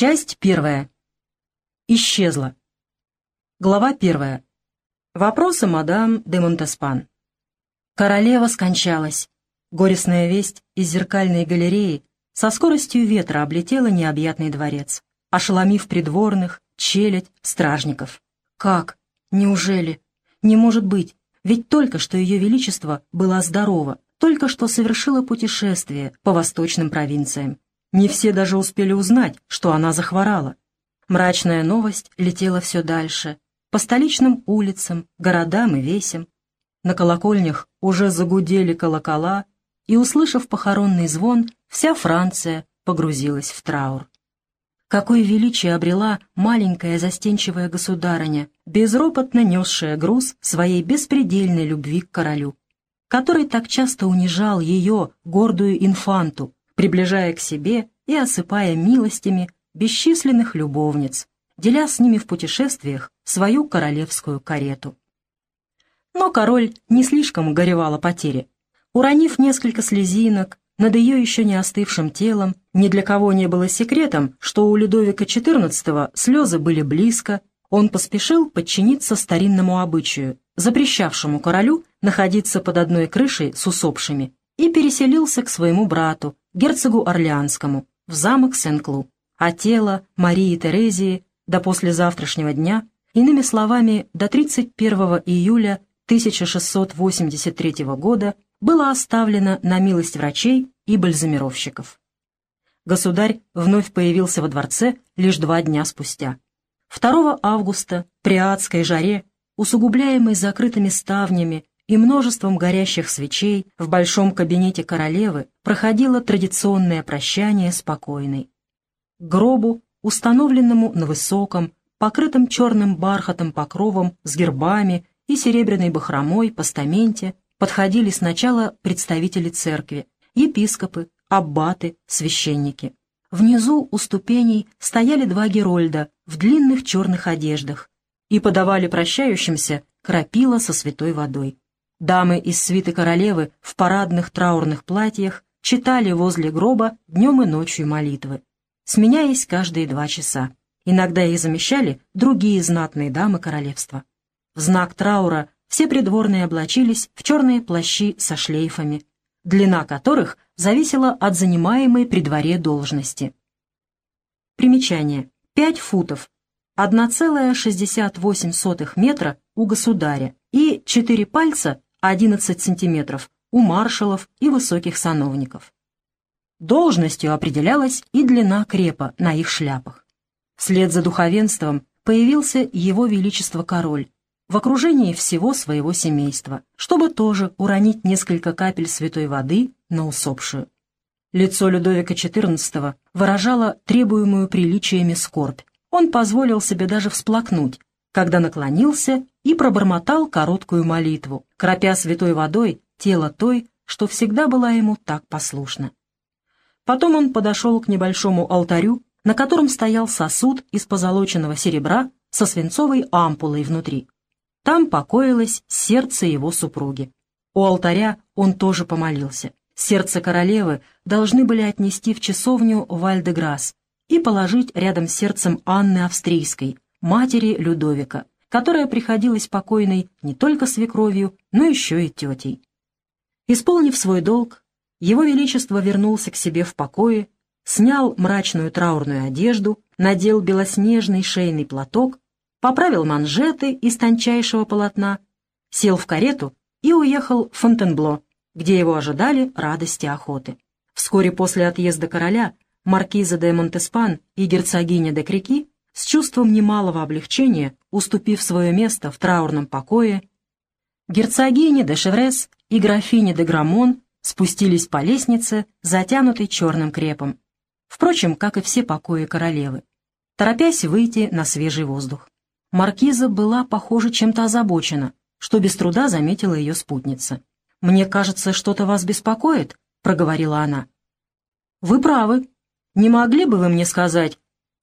Часть первая. Исчезла. Глава первая. Вопросы мадам де Монтеспан. Королева скончалась. Горестная весть из зеркальной галереи со скоростью ветра облетела необъятный дворец, ошеломив придворных, челядь, стражников. Как? Неужели? Не может быть, ведь только что ее величество было здорово, только что совершило путешествие по восточным провинциям. Не все даже успели узнать, что она захворала. Мрачная новость летела все дальше, по столичным улицам, городам и весям. На колокольнях уже загудели колокола, и, услышав похоронный звон, вся Франция погрузилась в траур. Какое величие обрела маленькая застенчивая государыня, безропотно несшая груз своей беспредельной любви к королю, который так часто унижал ее, гордую инфанту, приближая к себе и осыпая милостями бесчисленных любовниц, деля с ними в путешествиях свою королевскую карету. Но король не слишком горевал о потере. Уронив несколько слезинок над ее еще не остывшим телом, ни для кого не было секретом, что у Людовика XIV слезы были близко, он поспешил подчиниться старинному обычаю, запрещавшему королю находиться под одной крышей с усопшими, и переселился к своему брату, герцогу Орлеанскому, в замок Сен-Клу, а тело Марии Терезии до послезавтрашнего дня, иными словами, до 31 июля 1683 года, было оставлено на милость врачей и бальзамировщиков. Государь вновь появился во дворце лишь два дня спустя. 2 августа при адской жаре, усугубляемой закрытыми ставнями и множеством горящих свечей в большом кабинете королевы проходило традиционное прощание спокойной. Гробу, установленному на высоком, покрытом черным бархатом покровом с гербами и серебряной бахромой постаменте, подходили сначала представители церкви, епископы, аббаты, священники. Внизу у ступеней стояли два герольда в длинных черных одеждах и подавали прощающимся крапила со святой водой. Дамы из свиты королевы в парадных траурных платьях читали возле гроба днем и ночью молитвы, сменяясь каждые два часа. Иногда их замещали другие знатные дамы королевства. В знак траура все придворные облачились в черные плащи со шлейфами, длина которых зависела от занимаемой при дворе должности. Примечание. 5 футов, 1,68 метра у государя и 4 пальца 11 сантиметров у маршалов и высоких сановников. Должностью определялась и длина крепа на их шляпах. Вслед за духовенством появился его величество король в окружении всего своего семейства, чтобы тоже уронить несколько капель святой воды на усопшую. Лицо Людовика XIV выражало требуемую приличиями скорбь. Он позволил себе даже всплакнуть, когда наклонился и пробормотал короткую молитву, кропя святой водой тело той, что всегда была ему так послушна. Потом он подошел к небольшому алтарю, на котором стоял сосуд из позолоченного серебра со свинцовой ампулой внутри. Там покоилось сердце его супруги. У алтаря он тоже помолился. Сердце королевы должны были отнести в часовню Вальдеграс и положить рядом с сердцем Анны Австрийской, матери Людовика, которая приходилась покойной не только свекровью, но еще и тетей. Исполнив свой долг, его Величество вернулся к себе в покое, снял мрачную траурную одежду, надел белоснежный шейный платок, поправил манжеты из тончайшего полотна, сел в карету и уехал в Фонтенбло, где его ожидали радости охоты. Вскоре после отъезда короля маркиза де Монтеспан и герцогиня де Крики с чувством немалого облегчения, уступив свое место в траурном покое, герцогиня де Шеврес и графиня де Грамон спустились по лестнице, затянутой черным крепом, впрочем, как и все покои королевы, торопясь выйти на свежий воздух. Маркиза была, похоже, чем-то озабочена, что без труда заметила ее спутница. «Мне кажется, что-то вас беспокоит», — проговорила она. «Вы правы. Не могли бы вы мне сказать,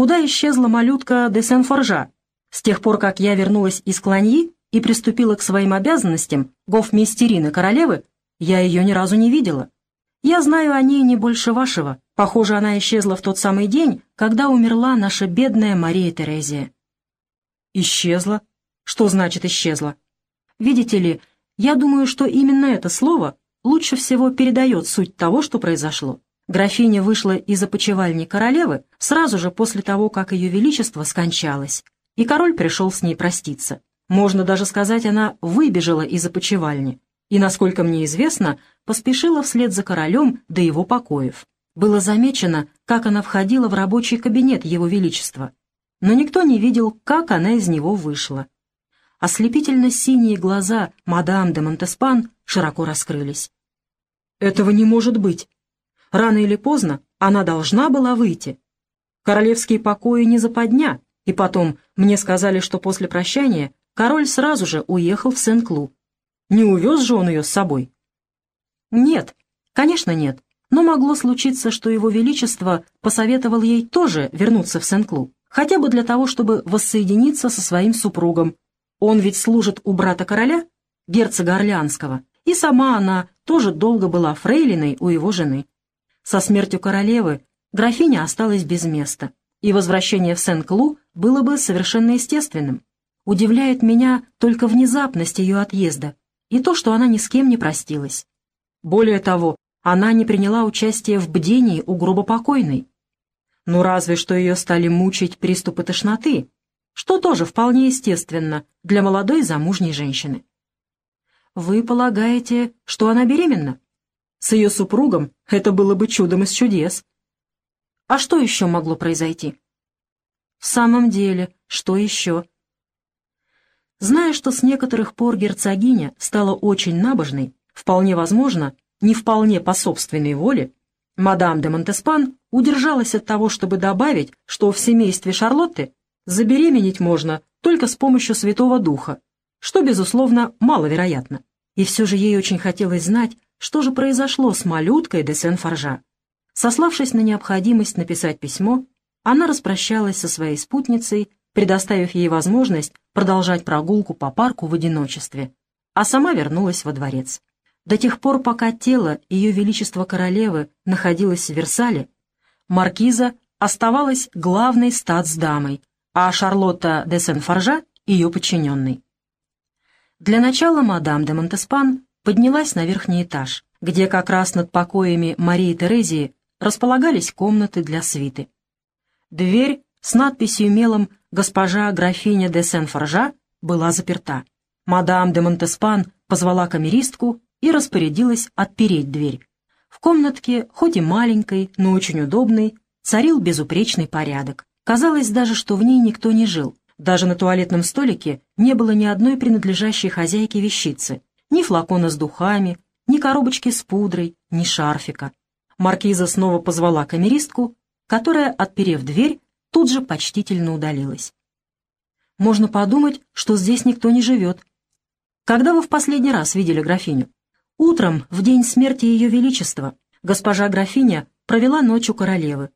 Куда исчезла малютка де Сен-Форжа? С тех пор, как я вернулась из Кланьи и приступила к своим обязанностям гофмейстерины королевы, я ее ни разу не видела. Я знаю о ней не больше вашего. Похоже, она исчезла в тот самый день, когда умерла наша бедная Мария Терезия». «Исчезла? Что значит исчезла?» «Видите ли, я думаю, что именно это слово лучше всего передает суть того, что произошло. Графиня вышла из опочивальни королевы сразу же после того, как ее величество скончалось, и король пришел с ней проститься. Можно даже сказать, она выбежала из опочивальни и, насколько мне известно, поспешила вслед за королем до его покоев. Было замечено, как она входила в рабочий кабинет его величества, но никто не видел, как она из него вышла. Ослепительно синие глаза мадам де Монтеспан широко раскрылись. «Этого не может быть. Рано или поздно она должна была выйти. Королевские покои не западня, и потом мне сказали, что после прощания король сразу же уехал в Сен-Клу. Не увез же он ее с собой?» «Нет, конечно нет, но могло случиться, что его величество посоветовал ей тоже вернуться в Сен-Клу, хотя бы для того, чтобы воссоединиться со своим супругом, он ведь служит у брата короля, герцога Орлеанского, и сама она тоже долго была фрейлиной у его жены. Со смертью королевы графиня осталась без места, и возвращение в Сен-Клу было бы совершенно естественным. Удивляет меня только внезапность ее отъезда и то, что она ни с кем не простилась. Более того, она не приняла участие в бдении у гробопокойной. Ну разве что ее стали мучить приступы тошноты, что тоже вполне естественно для молодой замужней женщины. Вы полагаете, что она беременна? С ее супругом это было бы чудом из чудес. А что еще могло произойти? В самом деле, что еще? Зная, что с некоторых пор герцогиня стала очень набожной, вполне возможно, не вполне по собственной воле, мадам де Монтеспан удержалась от того, чтобы добавить, что в семействе Шарлотты забеременеть можно только с помощью Святого Духа, что, безусловно, маловероятно. И все же ей очень хотелось знать, что же произошло с малюткой де Сен-Форжа. Сославшись на необходимость написать письмо, она распрощалась со своей спутницей, предоставив ей возможность продолжать прогулку по парку в одиночестве, а сама вернулась во дворец. До тех пор, пока тело Ее Величества Королевы находилось в Версале, маркиза оставалась главной статсдамой, а Шарлотта де Сен-Форжа — ее подчиненной. Для начала мадам де Монтеспан поднялась на верхний этаж, где как раз над покоями Марии Терезии располагались комнаты для свиты. Дверь с надписью мелом «Госпожа графиня де Сен-Форжа» была заперта. Мадам де Монтеспан позвала камеристку и распорядилась отпереть дверь. В комнатке, хоть и маленькой, но очень удобной, царил безупречный порядок. Казалось даже, что в ней никто не жил. Даже на туалетном столике не было ни одной принадлежащей хозяйке вещицы. Ни флакона с духами, ни коробочки с пудрой, ни шарфика. Маркиза снова позвала камеристку, которая, отперев дверь, тут же почтительно удалилась. Можно подумать, что здесь никто не живет. Когда вы в последний раз видели графиню? Утром, в день смерти Ее Величества, госпожа графиня провела ночь у королевы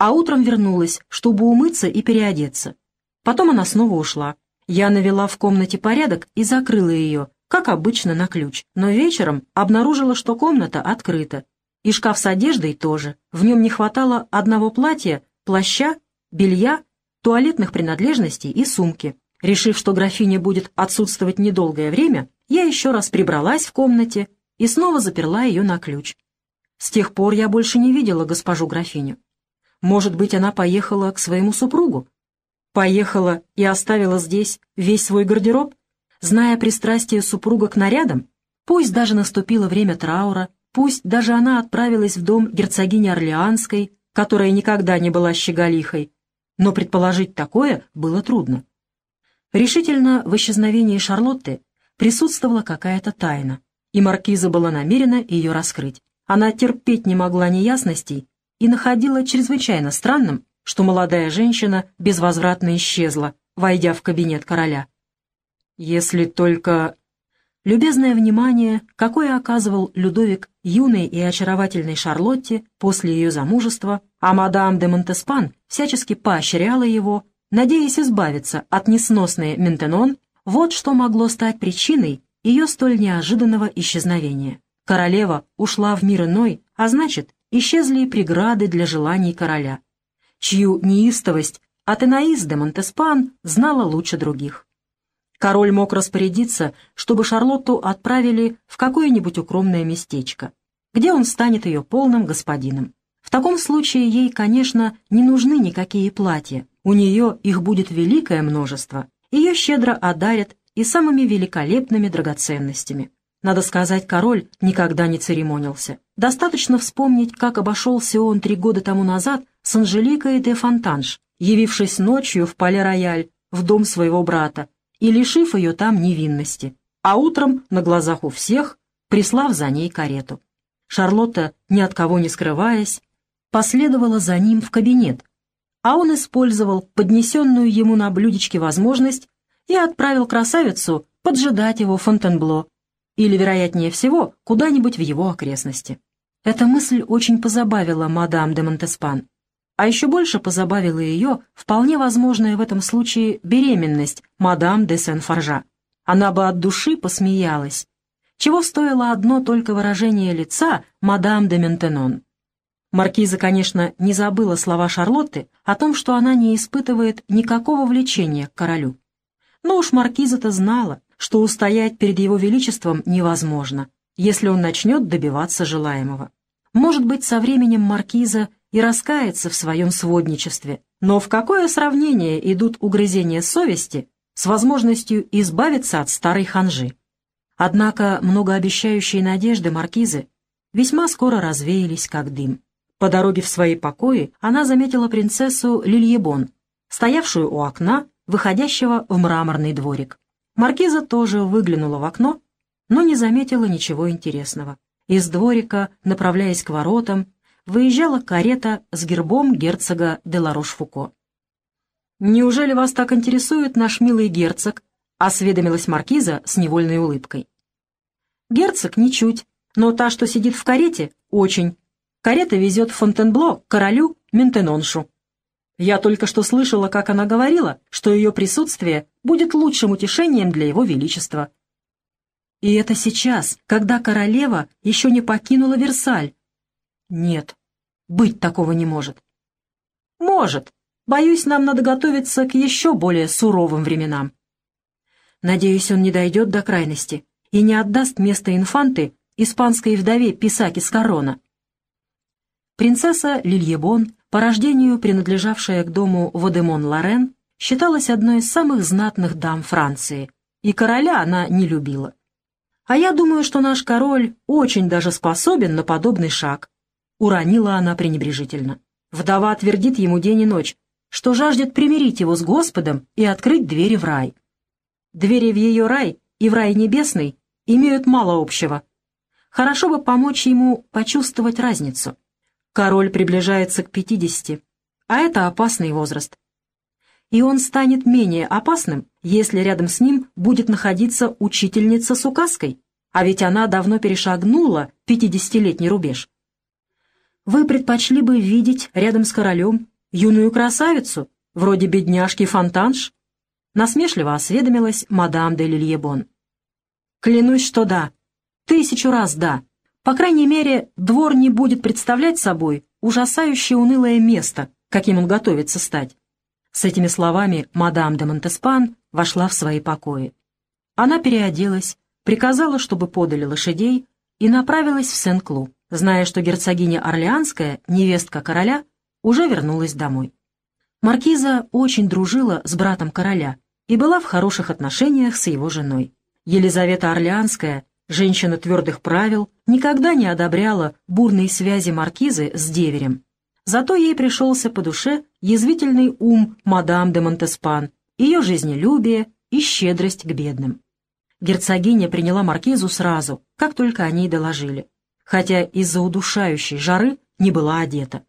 а утром вернулась, чтобы умыться и переодеться. Потом она снова ушла. Я навела в комнате порядок и закрыла ее, как обычно, на ключ. Но вечером обнаружила, что комната открыта. И шкаф с одеждой тоже. В нем не хватало одного платья, плаща, белья, туалетных принадлежностей и сумки. Решив, что графиня будет отсутствовать недолгое время, я еще раз прибралась в комнате и снова заперла ее на ключ. С тех пор я больше не видела госпожу графиню. Может быть, она поехала к своему супругу? Поехала и оставила здесь весь свой гардероб? Зная пристрастие супруга к нарядам? Пусть даже наступило время траура, пусть даже она отправилась в дом герцогини Орлеанской, которая никогда не была щеголихой, но предположить такое было трудно. Решительно в исчезновении Шарлотты присутствовала какая-то тайна, и маркиза была намерена ее раскрыть. Она терпеть не могла неясностей и находила чрезвычайно странным, что молодая женщина безвозвратно исчезла, войдя в кабинет короля. Если только... Любезное внимание, какое оказывал Людовик юной и очаровательной Шарлотте после ее замужества, а мадам де Монтеспан всячески поощряла его, надеясь избавиться от несносной Ментенон, вот что могло стать причиной ее столь неожиданного исчезновения. Королева ушла в мир иной, а значит, исчезли и преграды для желаний короля, чью неистовость Атенаис де Монтеспан знала лучше других. Король мог распорядиться, чтобы Шарлотту отправили в какое-нибудь укромное местечко, где он станет ее полным господином. В таком случае ей, конечно, не нужны никакие платья, у нее их будет великое множество, ее щедро одарят и самыми великолепными драгоценностями. Надо сказать, король никогда не церемонился. Достаточно вспомнить, как обошелся он три года тому назад с Анжеликой де Фонтанж, явившись ночью в Пале-Рояль, в дом своего брата, и лишив ее там невинности, а утром, на глазах у всех, прислав за ней карету. Шарлотта, ни от кого не скрываясь, последовала за ним в кабинет, а он использовал поднесенную ему на блюдечке возможность и отправил красавицу поджидать его в Фонтенбло, или, вероятнее всего, куда-нибудь в его окрестности. Эта мысль очень позабавила мадам де Монтеспан. А еще больше позабавила ее вполне возможная в этом случае беременность мадам де Сен-Форжа. Она бы от души посмеялась. Чего стоило одно только выражение лица мадам де Ментенон. Маркиза, конечно, не забыла слова Шарлотты о том, что она не испытывает никакого влечения к королю. Но уж Маркиза-то знала, что устоять перед его величеством невозможно, если он начнет добиваться желаемого. Может быть, со временем Маркиза и раскается в своем сводничестве, но в какое сравнение идут угрызения совести с возможностью избавиться от старой ханжи? Однако многообещающие надежды Маркизы весьма скоро развеялись, как дым. По дороге в свои покои она заметила принцессу Лильебон, стоявшую у окна, выходящего в мраморный дворик. Маркиза тоже выглянула в окно, но не заметила ничего интересного. Из дворика, направляясь к воротам, выезжала карета с гербом герцога де Ларош-Фуко. «Неужели вас так интересует наш милый герцог?» — осведомилась маркиза с невольной улыбкой. «Герцог ничуть, но та, что сидит в карете, очень. Карета везет Фонтенбло королю Ментеноншу. Я только что слышала, как она говорила, что ее присутствие будет лучшим утешением для его величества. И это сейчас, когда королева еще не покинула Версаль. Нет, быть такого не может. Может. Боюсь, нам надо готовиться к еще более суровым временам. Надеюсь, он не дойдет до крайности и не отдаст место инфанты испанской вдове Писаки с корона. Принцесса Лильебон по рождению принадлежавшая к дому Водемон-Лорен, считалась одной из самых знатных дам Франции, и короля она не любила. «А я думаю, что наш король очень даже способен на подобный шаг», — уронила она пренебрежительно. Вдова твердит ему день и ночь, что жаждет примирить его с Господом и открыть двери в рай. Двери в ее рай и в рай небесный имеют мало общего. Хорошо бы помочь ему почувствовать разницу. Король приближается к пятидесяти, а это опасный возраст. И он станет менее опасным, если рядом с ним будет находиться учительница с указкой, а ведь она давно перешагнула пятидесятилетний рубеж. Вы предпочли бы видеть рядом с королем юную красавицу, вроде бедняжки Фонтанш? Насмешливо осведомилась мадам де Лильебон. Клянусь, что да. Тысячу раз да. По крайней мере, двор не будет представлять собой ужасающе унылое место, каким он готовится стать. С этими словами мадам де Монтеспан вошла в свои покои. Она переоделась, приказала, чтобы подали лошадей, и направилась в Сен-Клу, зная, что герцогиня Орлеанская, невестка короля, уже вернулась домой. Маркиза очень дружила с братом короля и была в хороших отношениях с его женой. Елизавета Орлеанская Женщина твердых правил никогда не одобряла бурные связи маркизы с деверем. Зато ей пришелся по душе язвительный ум мадам де Монтеспан, ее жизнелюбие и щедрость к бедным. Герцогиня приняла маркизу сразу, как только они доложили, хотя из-за удушающей жары не была одета.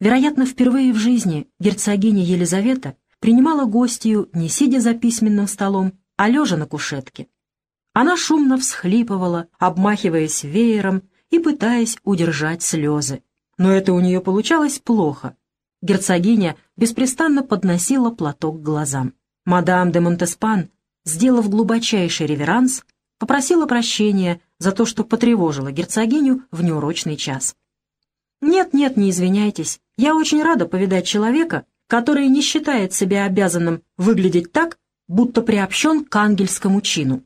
Вероятно, впервые в жизни герцогиня Елизавета принимала гостью не сидя за письменным столом, а лежа на кушетке. Она шумно всхлипывала, обмахиваясь веером и пытаясь удержать слезы. Но это у нее получалось плохо. Герцогиня беспрестанно подносила платок к глазам. Мадам де Монтеспан, сделав глубочайший реверанс, попросила прощения за то, что потревожила герцогиню в неурочный час. «Нет-нет, не извиняйтесь. Я очень рада повидать человека, который не считает себя обязанным выглядеть так, будто приобщен к ангельскому чину.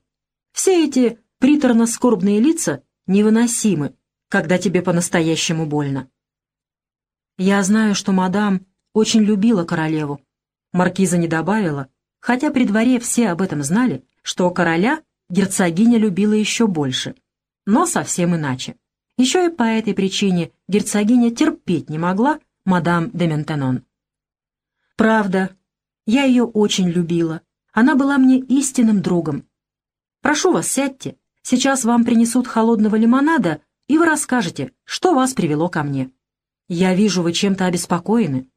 Все эти приторно-скорбные лица невыносимы, когда тебе по-настоящему больно. Я знаю, что мадам очень любила королеву. Маркиза не добавила, хотя при дворе все об этом знали, что короля герцогиня любила еще больше, но совсем иначе. Еще и по этой причине герцогиня терпеть не могла мадам де Ментенон. Правда, я ее очень любила. Она была мне истинным другом. Прошу вас, сядьте. Сейчас вам принесут холодного лимонада, и вы расскажете, что вас привело ко мне. Я вижу, вы чем-то обеспокоены.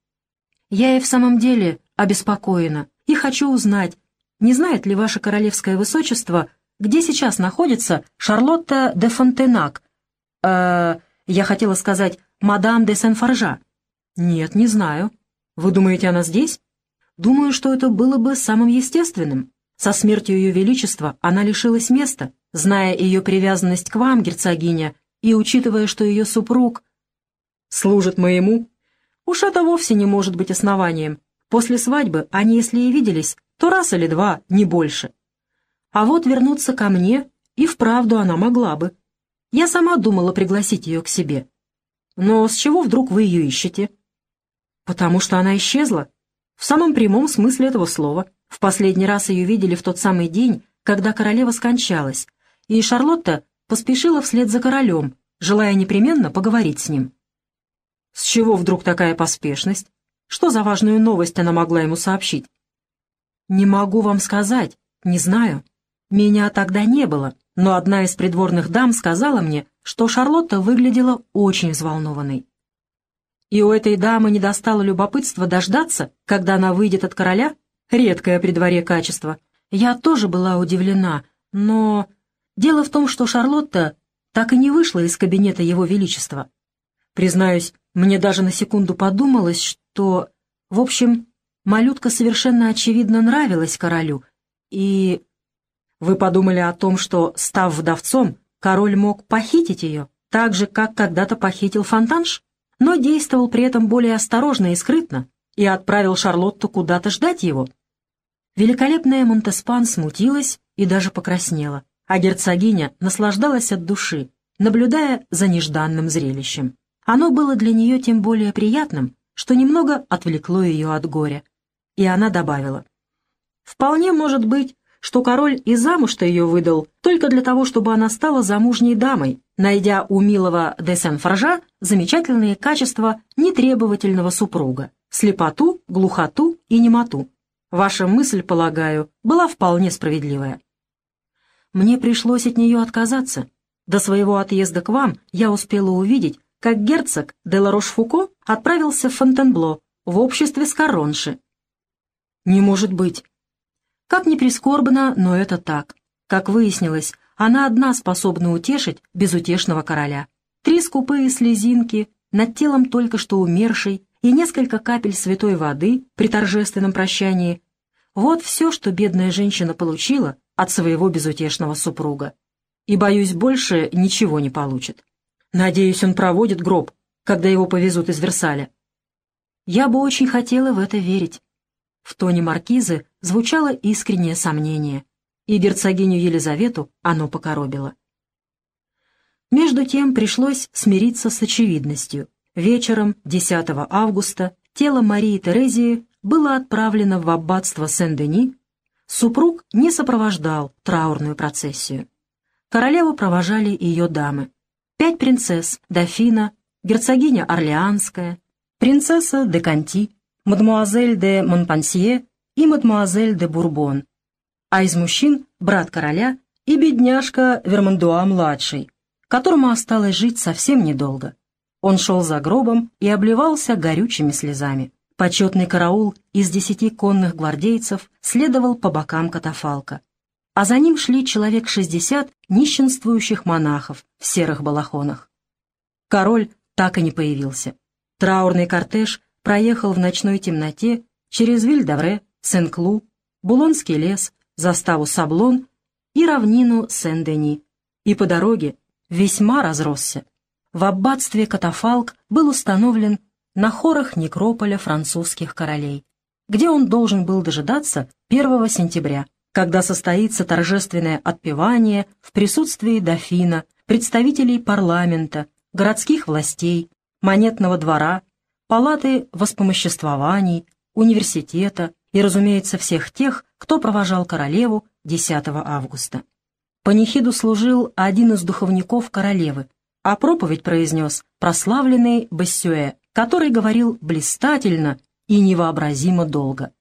Я и в самом деле обеспокоена, и хочу узнать, не знает ли ваше королевское высочество, где сейчас находится Шарлотта де Фонтенак? Э, я хотела сказать, мадам де Сен-Форжа. Нет, не знаю. Вы думаете, она здесь? Думаю, что это было бы самым естественным. Со смертью Ее Величества она лишилась места, зная ее привязанность к вам, герцогиня, и учитывая, что ее супруг служит моему, уж это вовсе не может быть основанием. После свадьбы они, если и виделись, то раз или два, не больше. А вот вернуться ко мне и вправду она могла бы. Я сама думала пригласить ее к себе. Но с чего вдруг вы ее ищете? Потому что она исчезла. В самом прямом смысле этого слова. В последний раз ее видели в тот самый день, когда королева скончалась, и Шарлотта поспешила вслед за королем, желая непременно поговорить с ним. С чего вдруг такая поспешность? Что за важную новость она могла ему сообщить? Не могу вам сказать, не знаю. Меня тогда не было, но одна из придворных дам сказала мне, что Шарлотта выглядела очень взволнованной. И у этой дамы не достало любопытства дождаться, когда она выйдет от короля? Редкое при дворе качество. Я тоже была удивлена, но... Дело в том, что Шарлотта так и не вышла из кабинета Его Величества. Признаюсь, мне даже на секунду подумалось, что... В общем, малютка совершенно очевидно нравилась королю, и... Вы подумали о том, что, став вдовцом, король мог похитить ее, так же, как когда-то похитил Фонтанш, но действовал при этом более осторожно и скрытно и отправил Шарлотту куда-то ждать его. Великолепная Монтеспан смутилась и даже покраснела а герцогиня наслаждалась от души, наблюдая за нежданным зрелищем. Оно было для нее тем более приятным, что немного отвлекло ее от горя. И она добавила, «Вполне может быть, что король и замуж-то ее выдал только для того, чтобы она стала замужней дамой, найдя у милого де Сен-Форжа замечательные качества нетребовательного супруга — слепоту, глухоту и немоту. Ваша мысль, полагаю, была вполне справедливая мне пришлось от нее отказаться. До своего отъезда к вам я успела увидеть, как герцог де Ларош-Фуко отправился в Фонтенбло в обществе с Коронши. Не может быть. Как ни прискорбно, но это так. Как выяснилось, она одна способна утешить безутешного короля. Три скупые слезинки над телом только что умершей и несколько капель святой воды при торжественном прощании. Вот все, что бедная женщина получила от своего безутешного супруга. И, боюсь, больше ничего не получит. Надеюсь, он проводит гроб, когда его повезут из Версаля. Я бы очень хотела в это верить. В тоне маркизы звучало искреннее сомнение, и герцогиню Елизавету оно покоробило. Между тем пришлось смириться с очевидностью. Вечером 10 августа тело Марии Терезии было отправлено в аббатство Сен-Дени Супруг не сопровождал траурную процессию. Королеву провожали ее дамы. Пять принцесс, дофина, герцогиня Орлеанская, принцесса де Канти, мадмуазель де Монпансье и мадмуазель де Бурбон, а из мужчин брат короля и бедняжка Вермандуа-младший, которому осталось жить совсем недолго. Он шел за гробом и обливался горючими слезами. Почетный караул из десяти конных гвардейцев следовал по бокам катафалка, а за ним шли человек шестьдесят нищенствующих монахов в серых балахонах. Король так и не появился. Траурный кортеж проехал в ночной темноте через Вильдавре, Сен-Клу, Булонский лес, заставу Саблон и равнину Сен-Дени, и по дороге весьма разросся. в аббатстве Катафалк был установлен на хорах некрополя французских королей, где он должен был дожидаться 1 сентября, когда состоится торжественное отпевание в присутствии дофина, представителей парламента, городских властей, монетного двора, палаты воспомоществований, университета и, разумеется, всех тех, кто провожал королеву 10 августа. Панихиду служил один из духовников королевы, а проповедь произнес прославленный Бассюэ, который говорил блистательно и невообразимо долго.